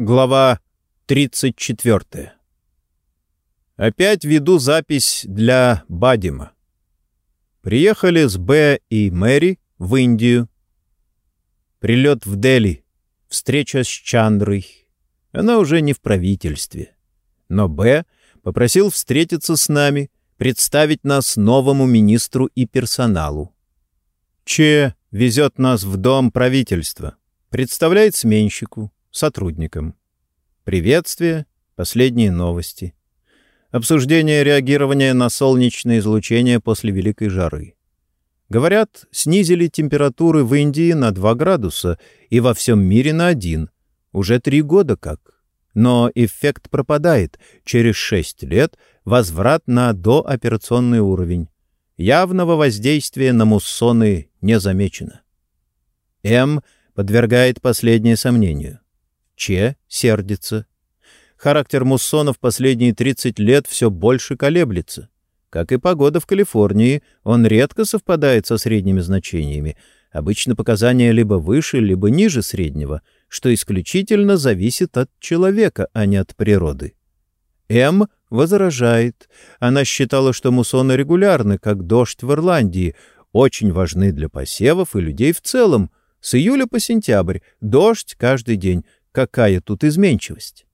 Глава 34. Опять веду запись для Бадима. Приехали с Б и Мэри в Индию. Прилет в Дели. Встреча с Чандрой. Она уже не в правительстве. Но Б попросил встретиться с нами, представить нас новому министру и персоналу. Че везет нас в дом правительства, представляет сменщику, сотрудникам. Приветствие, последние новости. Обсуждение реагирования на солнечное излучение после великой жары. Говорят, снизили температуры в Индии на 2 градуса и во всем мире на 1. Уже три года как. Но эффект пропадает. Через 6 лет возврат на дооперационный уровень. Явного воздействия на муссоны не замечено. М подвергает последнее сомнению. Че сердится. Характер муссонов последние 30 лет все больше колеблется. Как и погода в Калифорнии, он редко совпадает со средними значениями. Обычно показания либо выше, либо ниже среднего, что исключительно зависит от человека, а не от природы. М возражает. Она считала, что муссоны регулярны, как дождь в Ирландии, очень важны для посевов и людей в целом. С июля по сентябрь дождь каждый день. Какая тут изменчивость?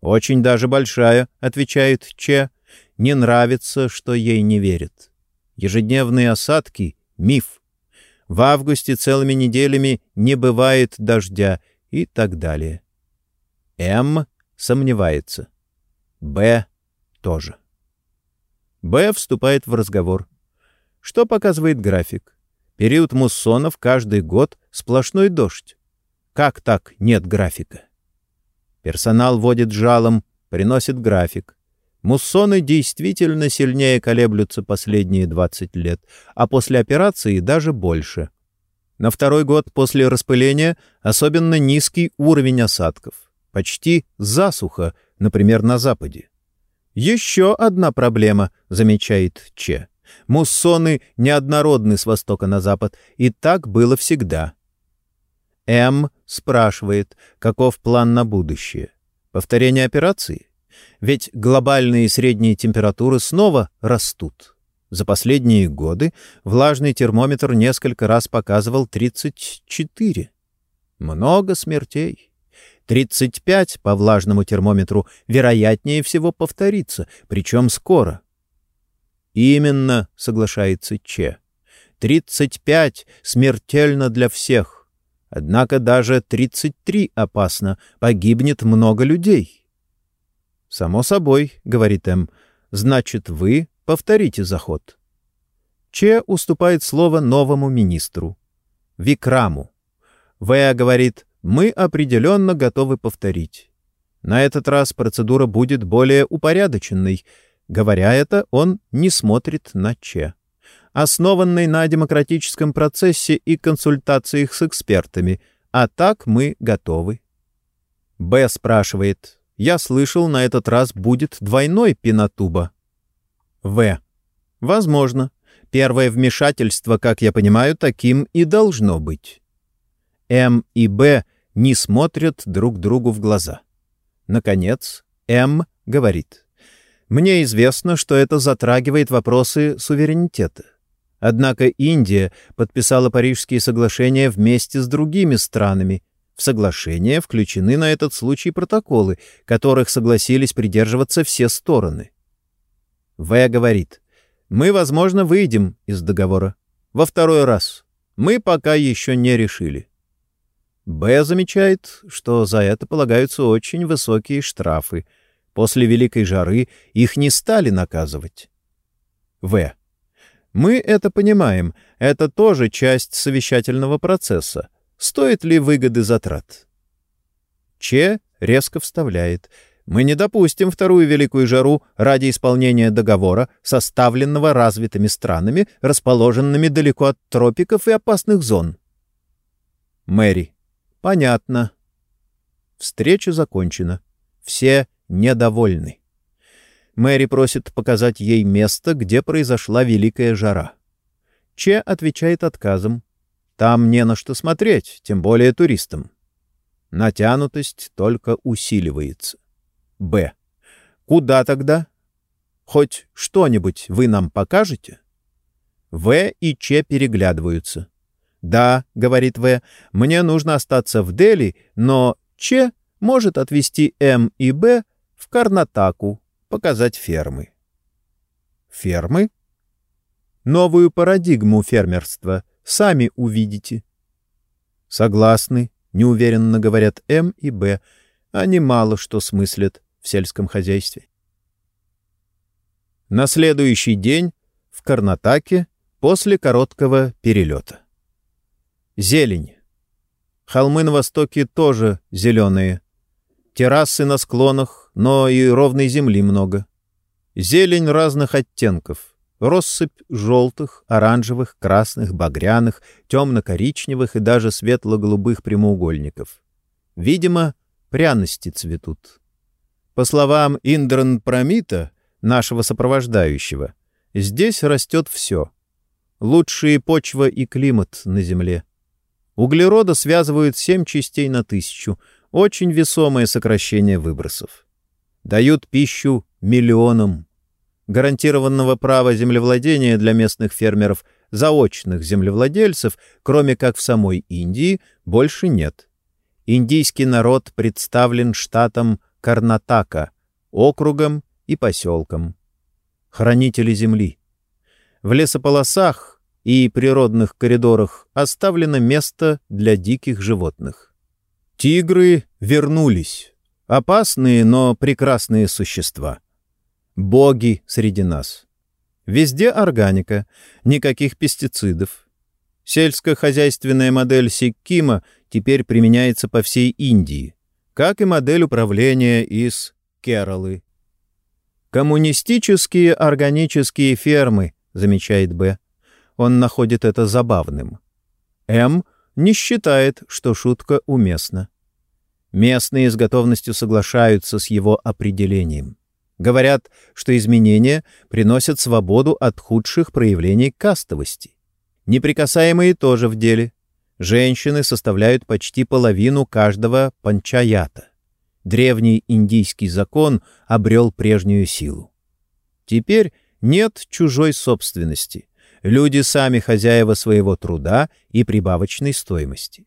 «Очень даже большая», — отвечает Че. «Не нравится, что ей не верят. Ежедневные осадки — миф. В августе целыми неделями не бывает дождя» и так далее. М сомневается. Б тоже. Б вступает в разговор. Что показывает график? Период муссонов каждый год сплошной дождь. Как так нет графика? Персонал водит жалом, приносит график. Муссоны действительно сильнее колеблются последние 20 лет, а после операции даже больше. На второй год после распыления особенно низкий уровень осадков. Почти засуха, например, на Западе. Еще одна проблема, замечает Че. Муссоны неоднородны с востока на запад, и так было всегда. М спрашивает, каков план на будущее. Повторение операции? Ведь глобальные средние температуры снова растут. За последние годы влажный термометр несколько раз показывал 34. Много смертей. 35 по влажному термометру вероятнее всего повторится, причем скоро. «Именно», — соглашается Че. «35 смертельно для всех. Однако даже 33 опасно, погибнет много людей. «Само собой», — говорит М, — «значит, вы повторите заход». Че уступает слово новому министру. Викраму. В говорит, мы определенно готовы повторить. На этот раз процедура будет более упорядоченной. Говоря это, он не смотрит на Че основанной на демократическом процессе и консультациях с экспертами, а так мы готовы. Б спрашивает. Я слышал, на этот раз будет двойной пенатуба. В. Возможно. Первое вмешательство, как я понимаю, таким и должно быть. М и Б не смотрят друг другу в глаза. Наконец, М говорит. Мне известно, что это затрагивает вопросы суверенитета. Однако Индия подписала Парижские соглашения вместе с другими странами. В соглашения включены на этот случай протоколы, которых согласились придерживаться все стороны. В говорит, мы, возможно, выйдем из договора. Во второй раз. Мы пока еще не решили. Б замечает, что за это полагаются очень высокие штрафы. После Великой жары их не стали наказывать. В. Мы это понимаем, это тоже часть совещательного процесса. Стоит ли выгоды затрат? Че резко вставляет. Мы не допустим вторую великую жару ради исполнения договора, составленного развитыми странами, расположенными далеко от тропиков и опасных зон. Мэри. Понятно. Встреча закончена. Все недовольны. Мэри просит показать ей место, где произошла великая жара. Че отвечает отказом. Там не на что смотреть, тем более туристам. Натянутость только усиливается. Б. Куда тогда? Хоть что-нибудь вы нам покажете? В и Ч переглядываются. «Да», — говорит В, — «мне нужно остаться в Дели, но Ч может отвезти М и Б в Карнатаку, показать фермы». «Фермы?» «Новую парадигму фермерства. Сами увидите». «Согласны», — неуверенно говорят М и Б. Они мало что смыслят в сельском хозяйстве. На следующий день в Карнатаке после короткого перелета. Зелень. Холмы на востоке тоже зеленые. Террасы на склонах, но и ровной земли много. Зелень разных оттенков. Россыпь желтых, оранжевых, красных, багряных, темно-коричневых и даже светло-голубых прямоугольников. Видимо, пряности цветут. По словам Индран Прамита, нашего сопровождающего, здесь растет все. Лучшие почва и климат на Земле. Углерода связывают 7 частей на тысячу, очень весомое сокращение выбросов. Дают пищу миллионам. Гарантированного права землевладения для местных фермеров, заочных землевладельцев, кроме как в самой Индии, больше нет. Индийский народ представлен штатом Карнатака, округом и поселком. Хранители земли. В лесополосах и природных коридорах оставлено место для диких животных. Тигры вернулись. Опасные, но прекрасные существа. Боги среди нас. Везде органика, никаких пестицидов. Сельскохозяйственная модель Сиккима теперь применяется по всей Индии, как и модель управления из Кералы. Коммунистические органические фермы, замечает Б, он находит это забавным. М не считает, что шутка уместна. Местные с готовностью соглашаются с его определением. Говорят, что изменения приносят свободу от худших проявлений кастовости. Неприкасаемые тоже в деле. Женщины составляют почти половину каждого панчаята. Древний индийский закон обрел прежнюю силу. Теперь нет чужой собственности — Люди сами хозяева своего труда и прибавочной стоимости.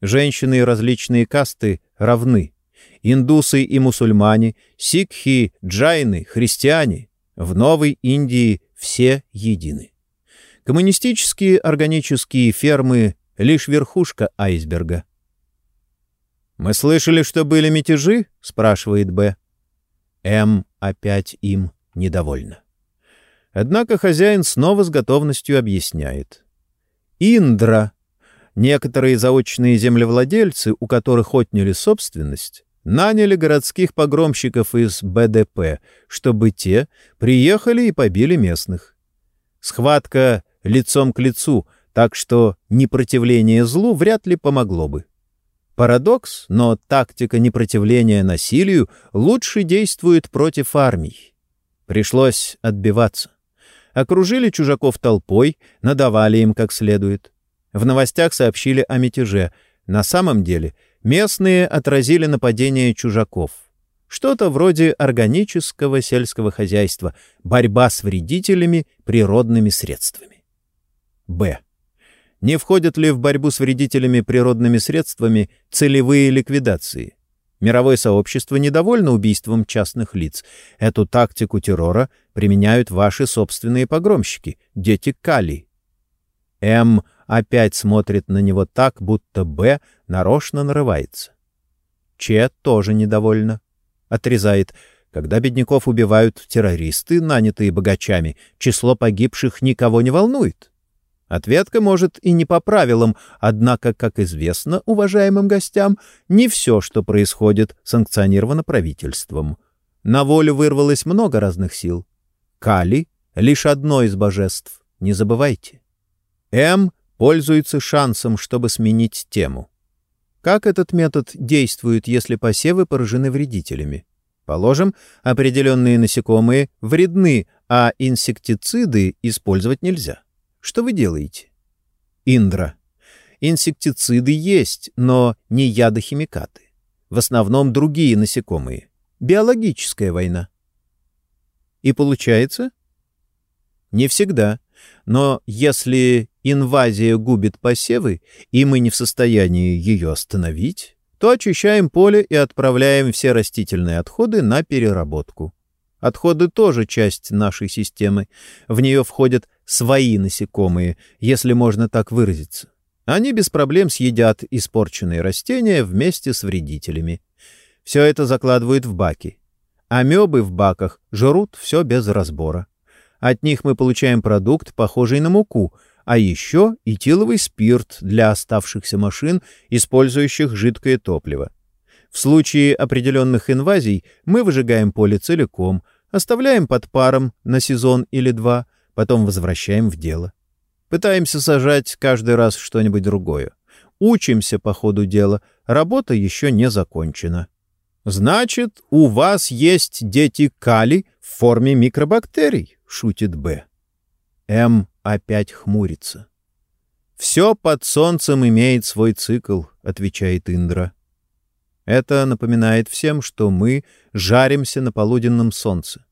Женщины и различные касты равны. Индусы и мусульмане, сикхи, джайны, христиане. В Новой Индии все едины. Коммунистические органические фермы — лишь верхушка айсберга. «Мы слышали, что были мятежи?» — спрашивает Б. М опять им недовольна. Однако хозяин снова с готовностью объясняет. Индра. Некоторые заочные землевладельцы, у которых отняли собственность, наняли городских погромщиков из БДП, чтобы те приехали и побили местных. Схватка лицом к лицу, так что непротивление злу вряд ли помогло бы. Парадокс, но тактика непротивления насилию лучше действует против армий. Пришлось отбиваться окружили чужаков толпой, надавали им как следует. В новостях сообщили о мятеже. На самом деле местные отразили нападение чужаков. Что-то вроде органического сельского хозяйства, борьба с вредителями природными средствами. Б. Не входят ли в борьбу с вредителями природными средствами целевые ликвидации? Мировое сообщество недовольно убийством частных лиц. Эту тактику террора применяют ваши собственные погромщики, дети Кали. М опять смотрит на него так, будто Б нарочно нарывается. Ч тоже недовольна. Отрезает. Когда бедняков убивают террористы, нанятые богачами, число погибших никого не волнует. Ответка может и не по правилам, однако, как известно уважаемым гостям, не все, что происходит, санкционировано правительством. На волю вырвалось много разных сил. Кали — лишь одно из божеств, не забывайте. М пользуется шансом, чтобы сменить тему. Как этот метод действует, если посевы поражены вредителями? Положим, определенные насекомые вредны, а инсектициды использовать нельзя. Что вы делаете? Индра. Инсектициды есть, но не ядохимикаты. в основном другие насекомые. Биологическая война. И получается? Не всегда. Но если инвазия губит посевы, и мы не в состоянии ее остановить, то очищаем поле и отправляем все растительные отходы на переработку. Отходы тоже часть нашей системы. В нее входят свои насекомые, если можно так выразиться. Они без проблем съедят испорченные растения вместе с вредителями. Все это закладывают в баки. Амебы в баках жрут все без разбора. От них мы получаем продукт, похожий на муку, а еще этиловый спирт для оставшихся машин, использующих жидкое топливо. В случае определенных инвазий мы выжигаем поле целиком, оставляем под паром на сезон или два, потом возвращаем в дело. Пытаемся сажать каждый раз что-нибудь другое. Учимся по ходу дела, работа еще не закончена. Значит, у вас есть дети кали в форме микробактерий, шутит Б. М опять хмурится. «Все под солнцем имеет свой цикл», — отвечает Индра. Это напоминает всем, что мы жаримся на полуденном солнце.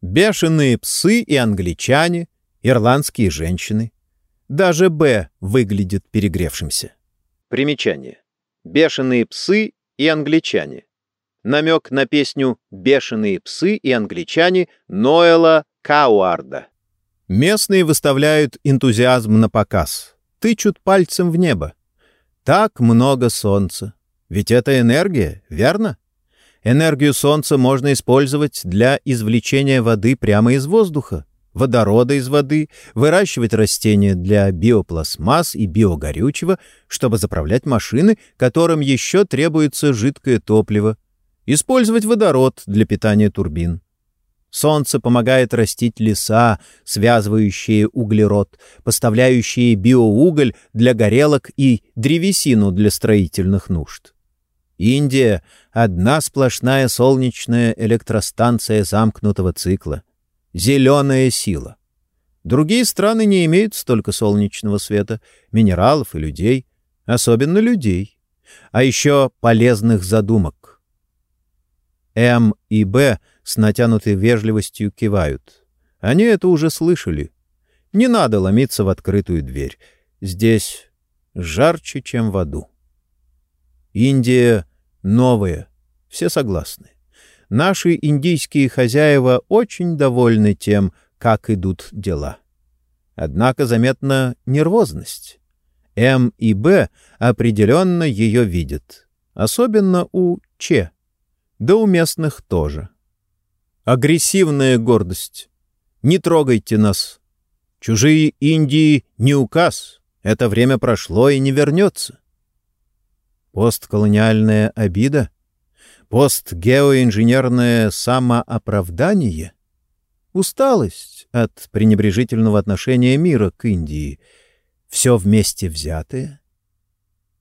Бешеные псы и англичане, ирландские женщины. Даже Б выглядит перегревшимся. Примечание. Бешеные псы и англичане. Намек на песню «Бешеные псы и англичане» Ноэла Кауарда. Местные выставляют энтузиазм на показ, тычут пальцем в небо. Так много солнца. Ведь это энергия, верно? Энергию солнца можно использовать для извлечения воды прямо из воздуха, водорода из воды, выращивать растения для биопластмасс и биогорючего, чтобы заправлять машины, которым еще требуется жидкое топливо, использовать водород для питания турбин. Солнце помогает растить леса, связывающие углерод, поставляющие биоуголь для горелок и древесину для строительных нужд. Индия — одна сплошная солнечная электростанция замкнутого цикла. Зеленая сила. Другие страны не имеют столько солнечного света, минералов и людей, особенно людей, а еще полезных задумок. М и Б — с натянутой вежливостью кивают. Они это уже слышали. Не надо ломиться в открытую дверь. Здесь жарче, чем в аду. Индия новая. Все согласны. Наши индийские хозяева очень довольны тем, как идут дела. Однако заметна нервозность. М и Б определенно ее видят. Особенно у Ч. Да у местных тоже. Агрессивная гордость. Не трогайте нас. Чужие Индии не указ. Это время прошло и не вернется. Постколониальная обида? Постгеоинженерное самооправдание? Усталость от пренебрежительного отношения мира к Индии? Все вместе взятое?